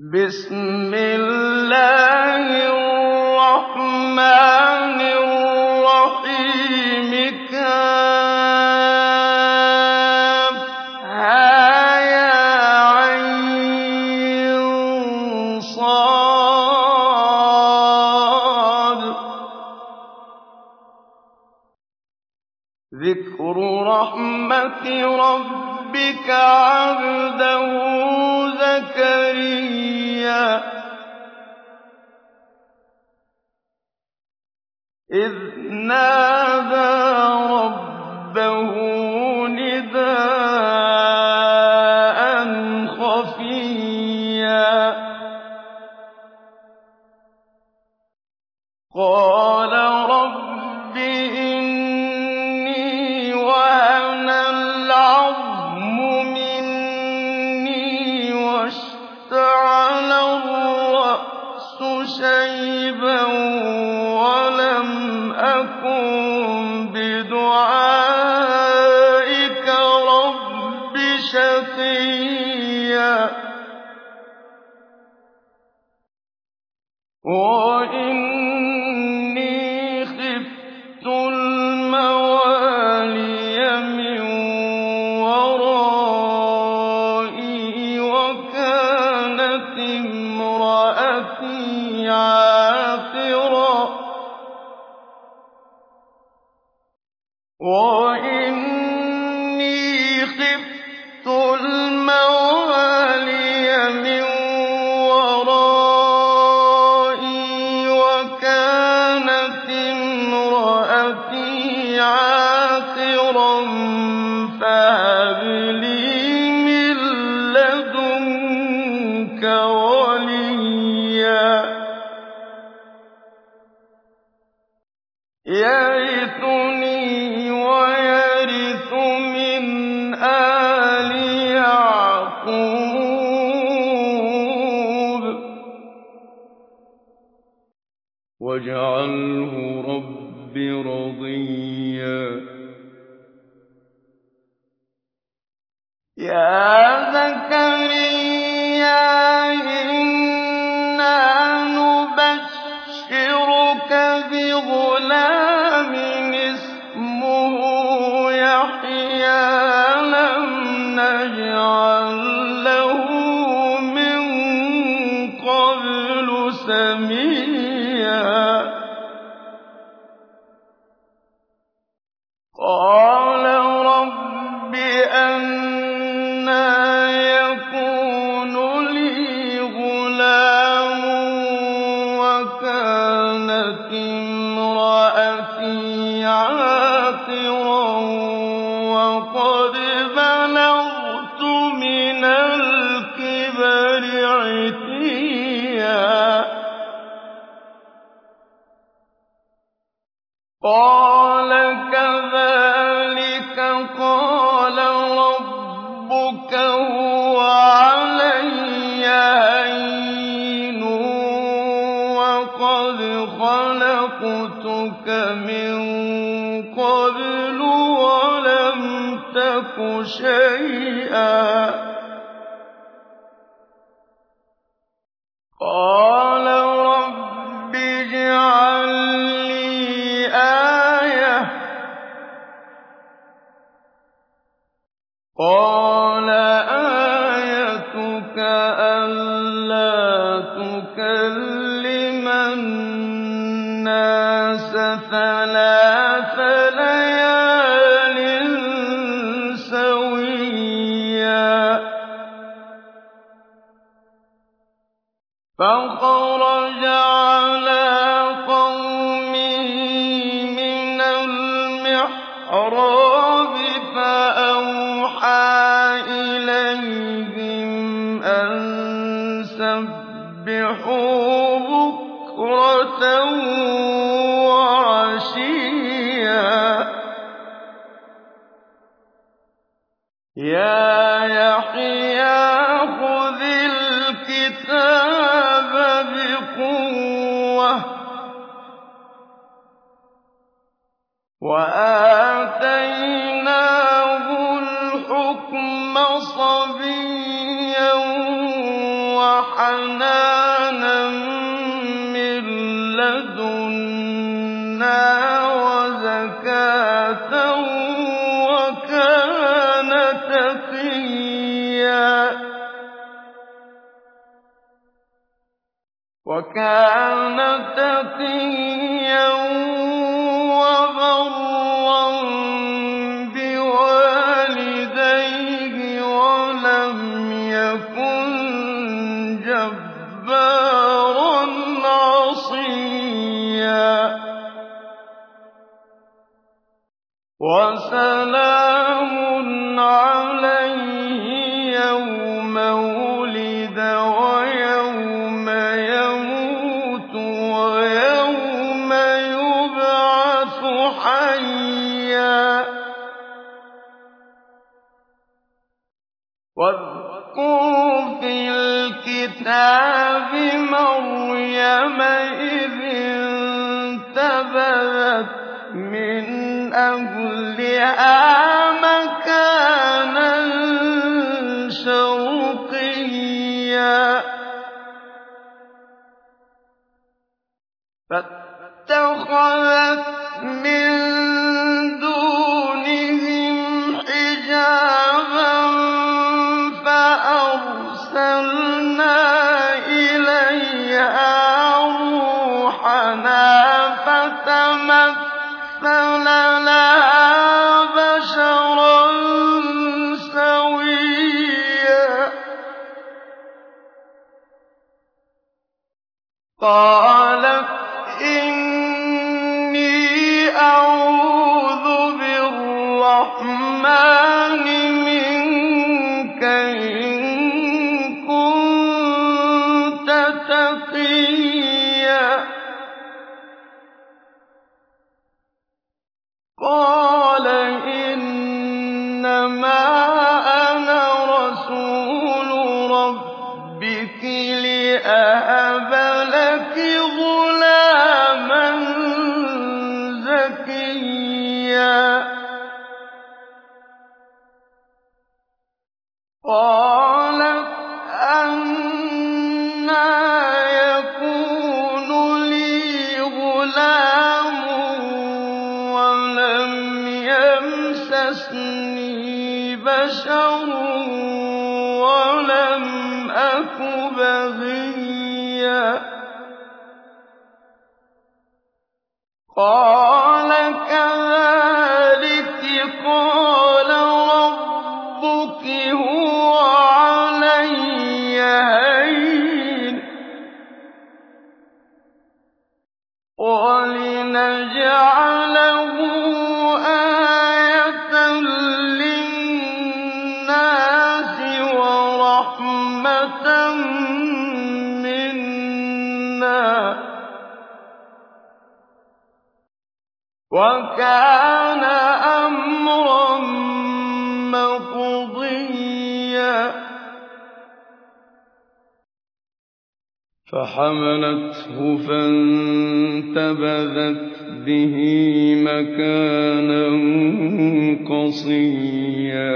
بسم الله الرحمن الرحيم كهيعص ذكر رحمة ربك عبده إِنَّا وإن لك من قبل ولم تك شيئا. وَكَانَ تَقِيًّا وَسَلَامٌ عَلَيْهِ يَوْمَ وُلِدَ وَيَوْمَ يَمُوتُ وَيَوْمَ يُبْعَثُ حَيًّا ۚ. وَاذْكُرْ فِي الْكِتَابِ مَرْيَمَ إِذِ انتَبَذَتْ مِنْ أَهْلِهَا مَكَانًا شَرْقِيًّا. فَاتَّخَذَتْ مِن دُونِهِمْ حِجَابًا فَأَرْسَلْنَا إِلَيْهَا رُوحَنَا فَتَمَثَّلَ بَشَرٌ وَلَمْ أَكُ بَغِيًّا أَمْرًا مَّقْضِيًّا. فَحَمَلَتْهُ فَانتَبَذَتْ بِهِ مَكَانًا قَصِيًّا.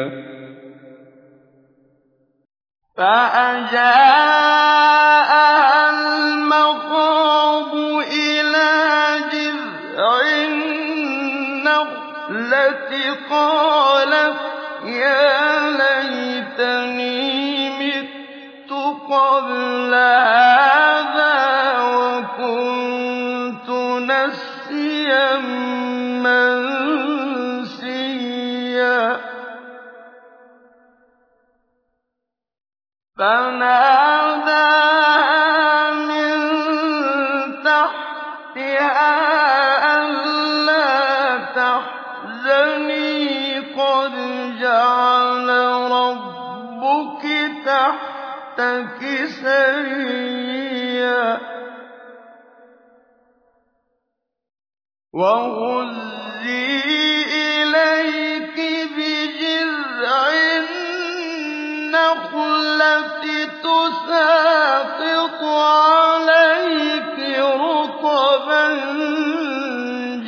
فَأَجَاءَهَا قَبْلَ هَٰذَا إِلَيْكِ بِجِذْعِ النَّخْلَةِ تُسَاقِطْ عَلَيْكِ رُطَبًا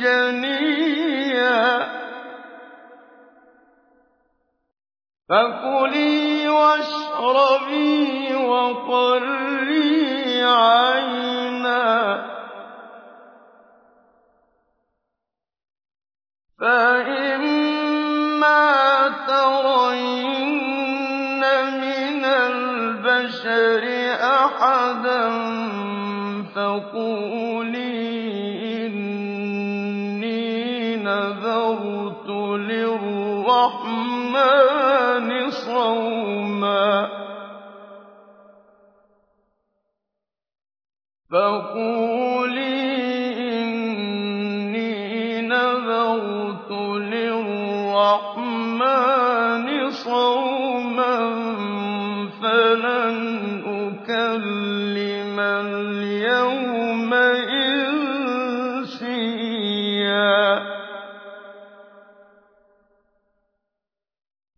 جَنِيًّا فَكُلِي وَاشْرَبِي وَقَرِّي عيني فَإِمَّا تَرَيِنَّ مِنَ الْبَشَرِ أَحَدًا فَقُولِي إِنِّي نَذَرْتُ لِلرَّحْمَٰنِ صَوْمًا فَقُولِي قَوْمًا فَلَنْ أُكَلِّمَ الْيَوْمَ إِنسِيًّا.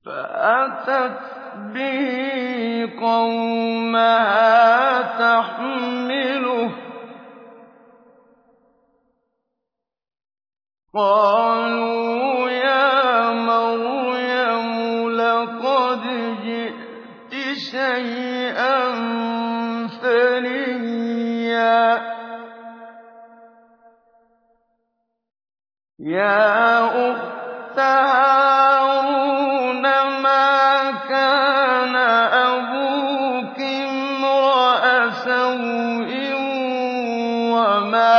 فَأَتَتْ بِهِ قَوْمَهَا تَحْمِلُهُ. يَا أُخْتَ مَا كَانَ أَبُوكِ امْرَأَ وَمَا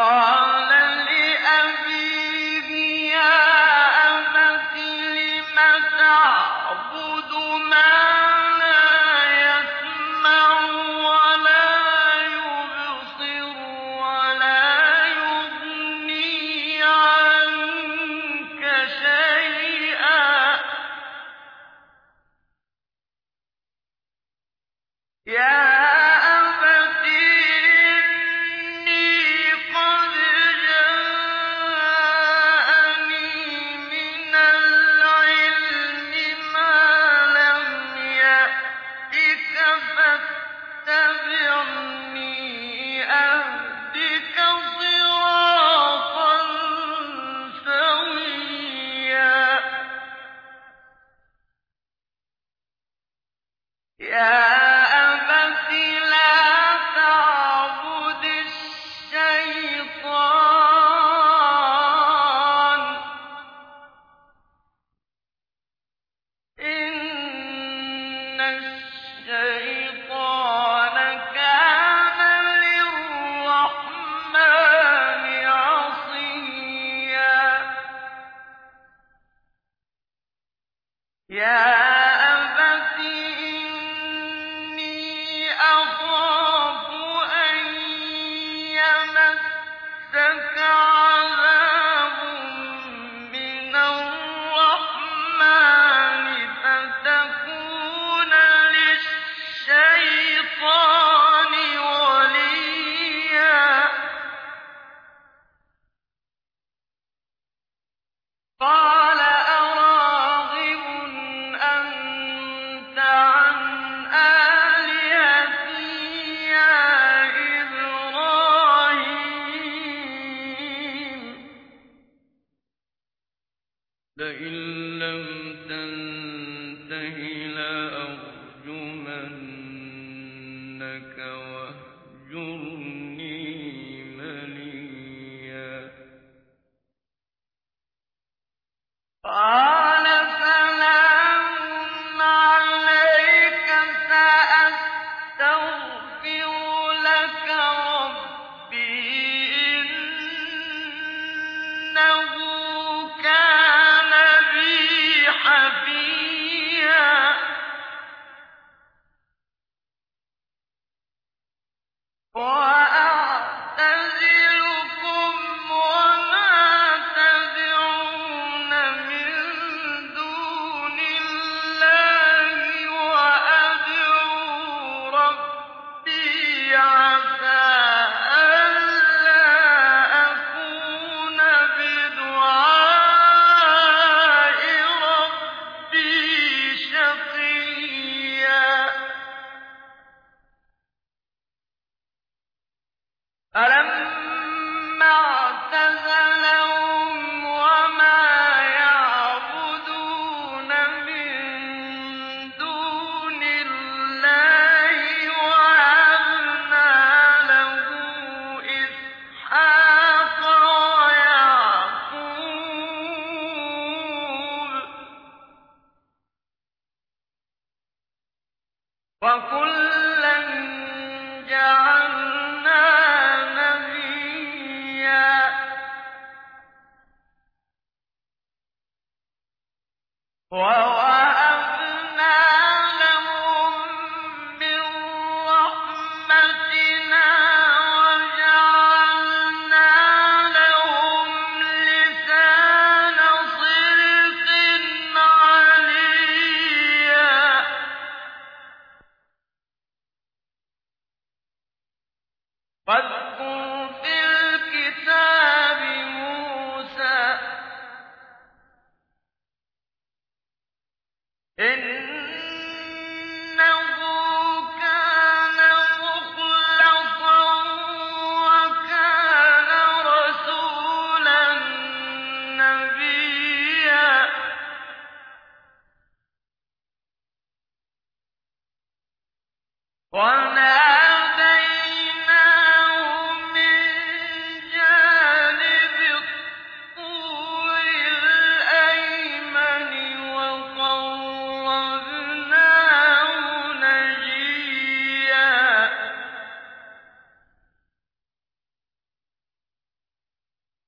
قَالَ الشَّيْطَانَ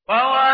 وَوَهَبْنَا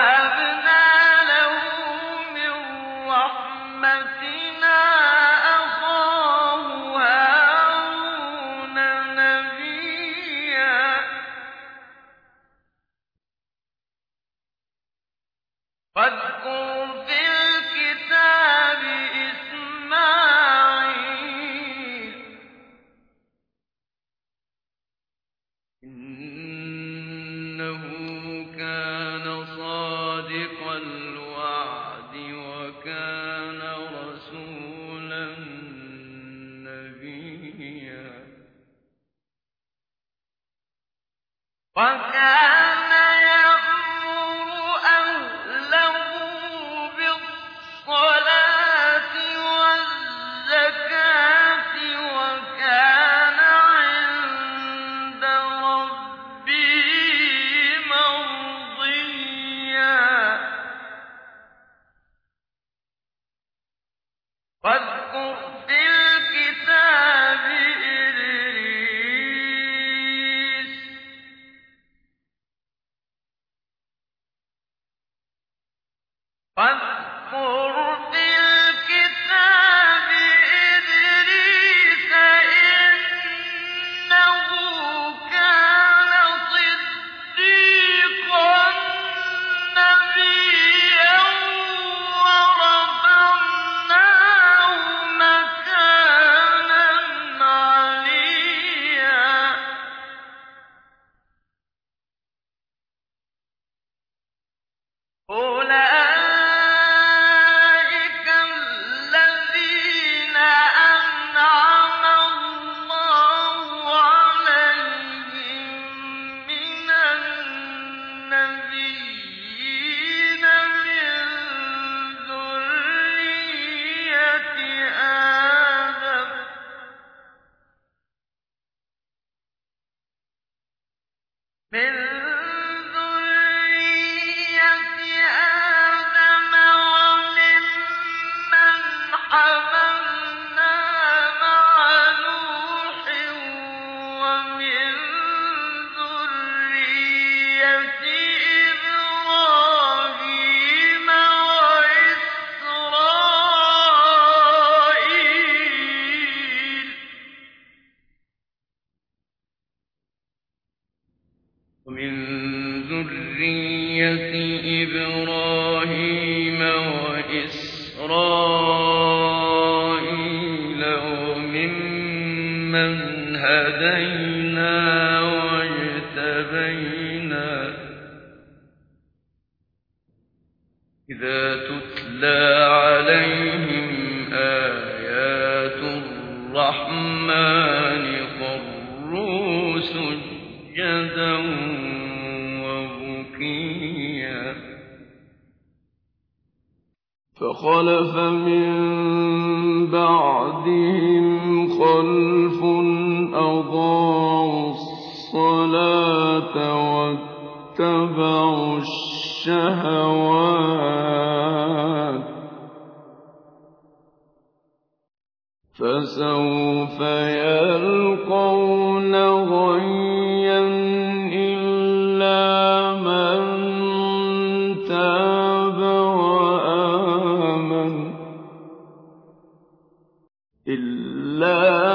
Pan وَآمَنَ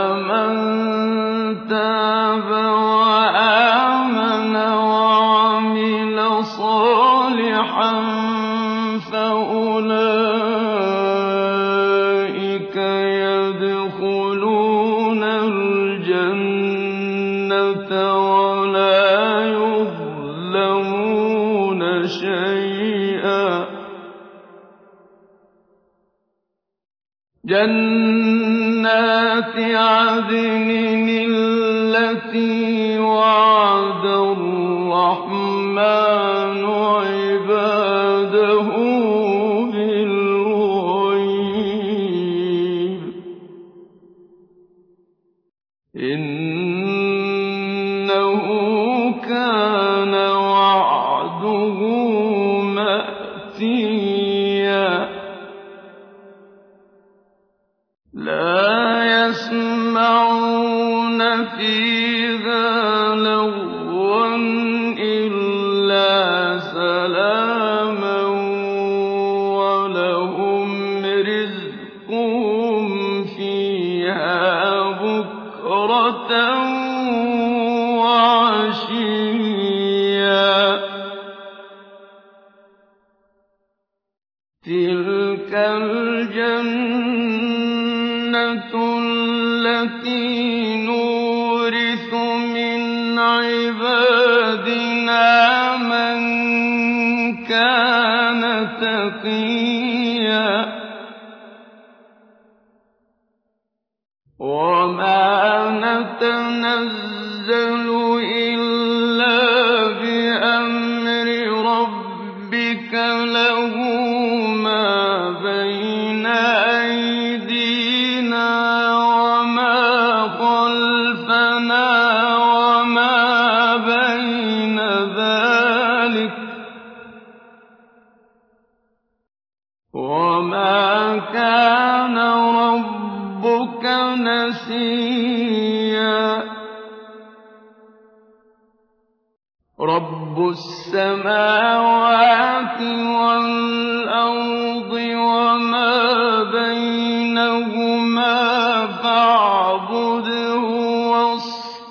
تَوْبَةً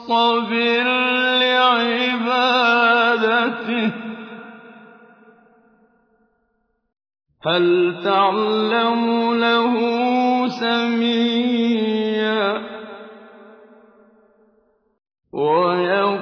وَاصْطَبِرْ لِعِبَادَتِهِ ۚ هَلْ تَعْلَمُ لَهُ سَمِيًّا وَيَقُولُ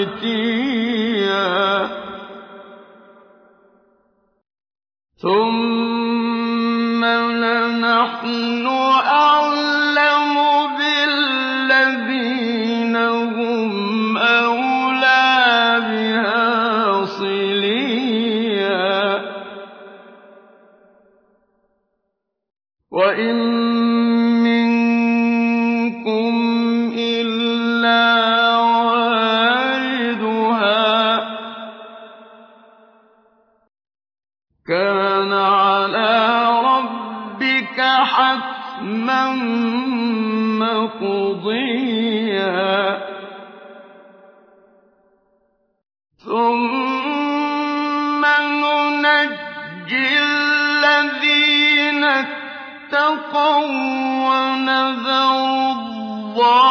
وَّنَذَرُ الظَّالِمِينَ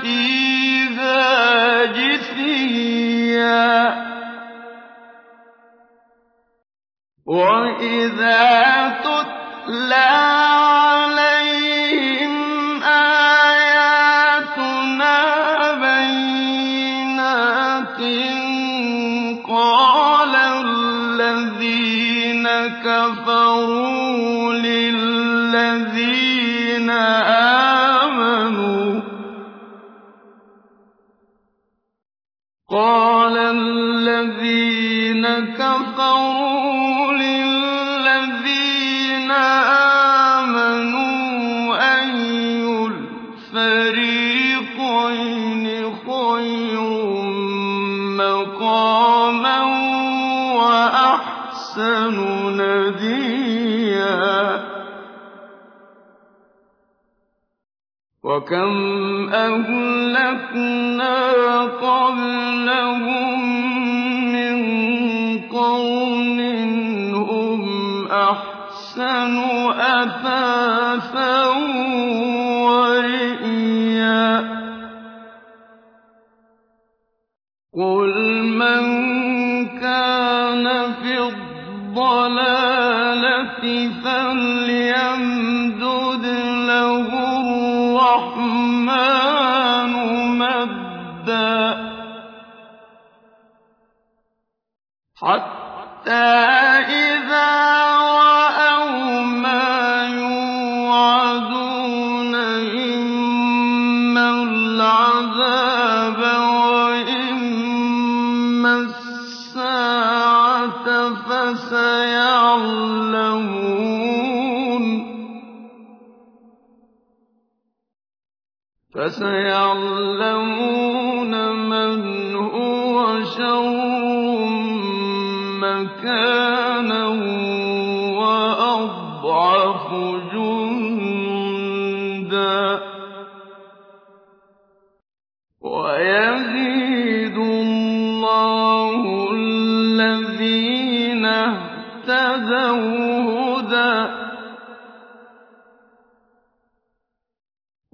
فِيهَا جِثِيًّا وَإِذَا تُتْلَىٰ عَلَيْهِمْ آيَاتُنَا بَيِّنَاتٍ قَالَ الَّذِينَ كَفَرُوا آمَنُوا وَكَمْ أَهْلَكْنَا قَبْلَهُم مِّن قَرْنٍ هُمْ أَحْسَنُ أَثَاثًا إِذَا يُوعَدُونَ إِمَّا الْعَذَابَ وَإِمَّا السَّاعَةَ فَسَيَعْلَمُونَ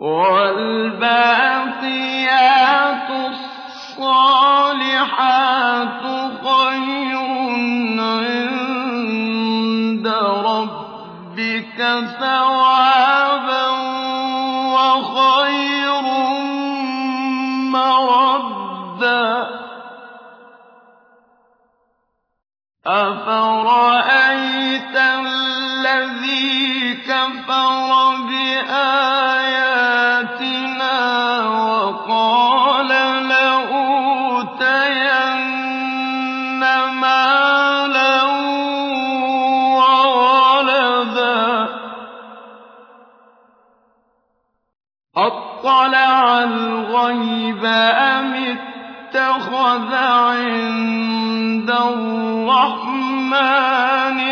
وَالْبَاقِيَاتُ الصَّالِحَاتُ خَيْرٌ عِندَ رَبِّكَ ثَوَابًا الْغَيْبَ أَمِ اتَّخَذَ عِندَ الرَّحْمَٰنِ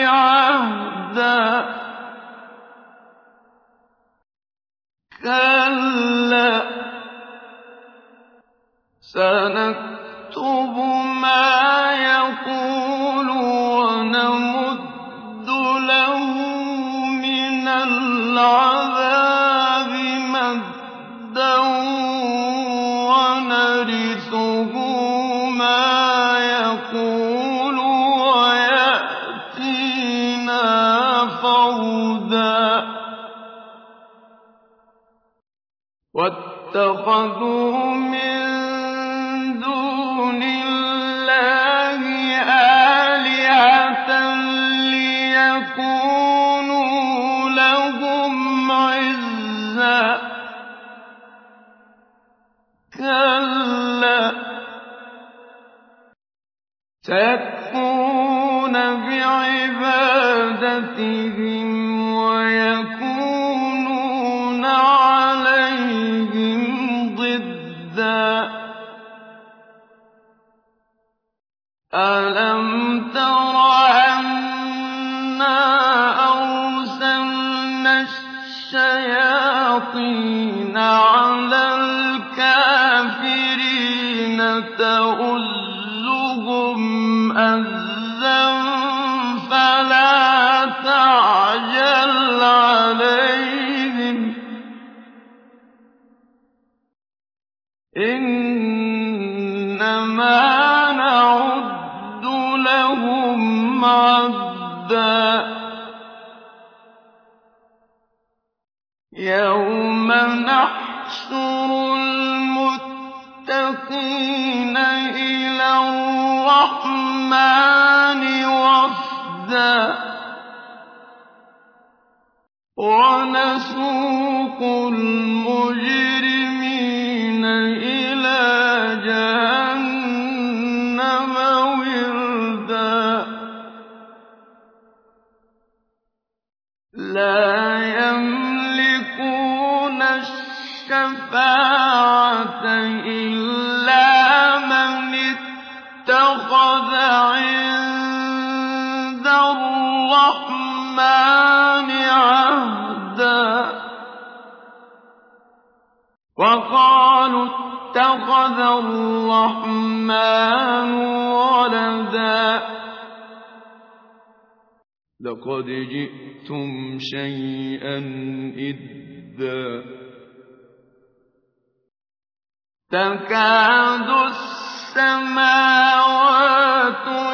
عَهْدًا؟ كَلَّا ۚ. سَنَكْتُبُ بِعِبَادَتِهِمْ إِنَّمَا نَعُدُّ لَهُمْ عَدًّا. يَوْمَ نَحْشُرُ الْمُتَّقِينَ إِلَى الرَّحْمَٰنِ وَفْدًا. وَنَسُوقُ الْمُجْرِمِينَ لَّا يَمْلِكُونَ الشَّفَاعَةَ إِلَّا مَنِ اتَّخَذَ عِندَ الرَّحْمَٰنِ عَهْدًا. وَقَالُوا اتَّخَذَ الرَّحْمَٰنُ وَلَدًا. لَّقَدْ جِئْتُمْ شَيْئًا إِدًّا. تَكَادُ السَّمَاوَاتُ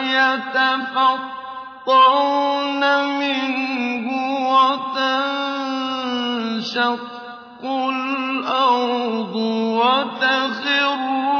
يَتَفَطَّرْنَ مِنْهُ وَتَنشَقُّ الْأَرْضُ وَتَخِرُّ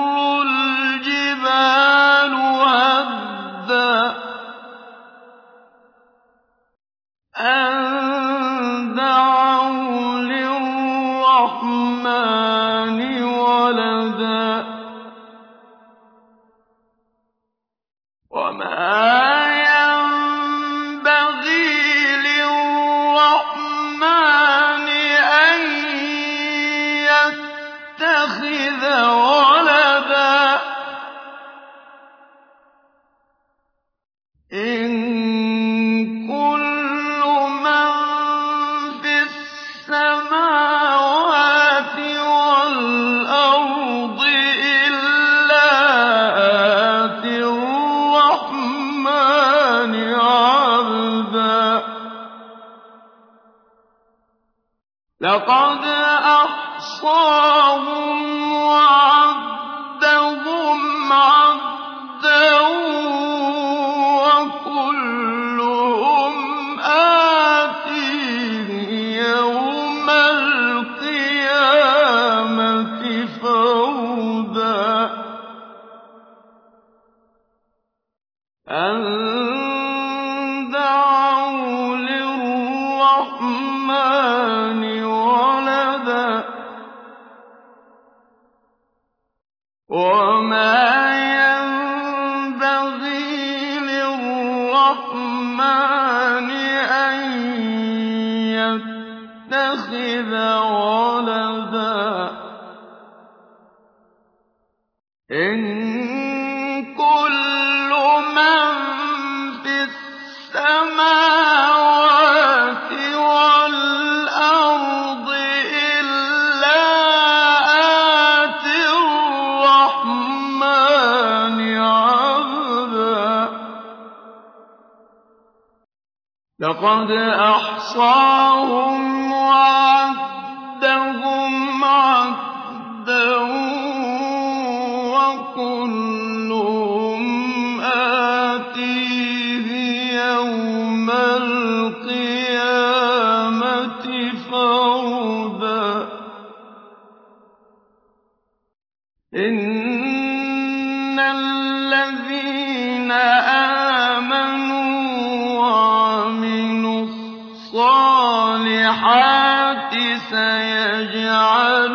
لَّقَدْ أَحْصَاهُمْ وَعَدَّهُمْ عَدًّا وَكُلُّهُمْ آتِيهِ يَوْمَ الْقِيَامَةِ فَرْدًا. سَيَجْعَلُ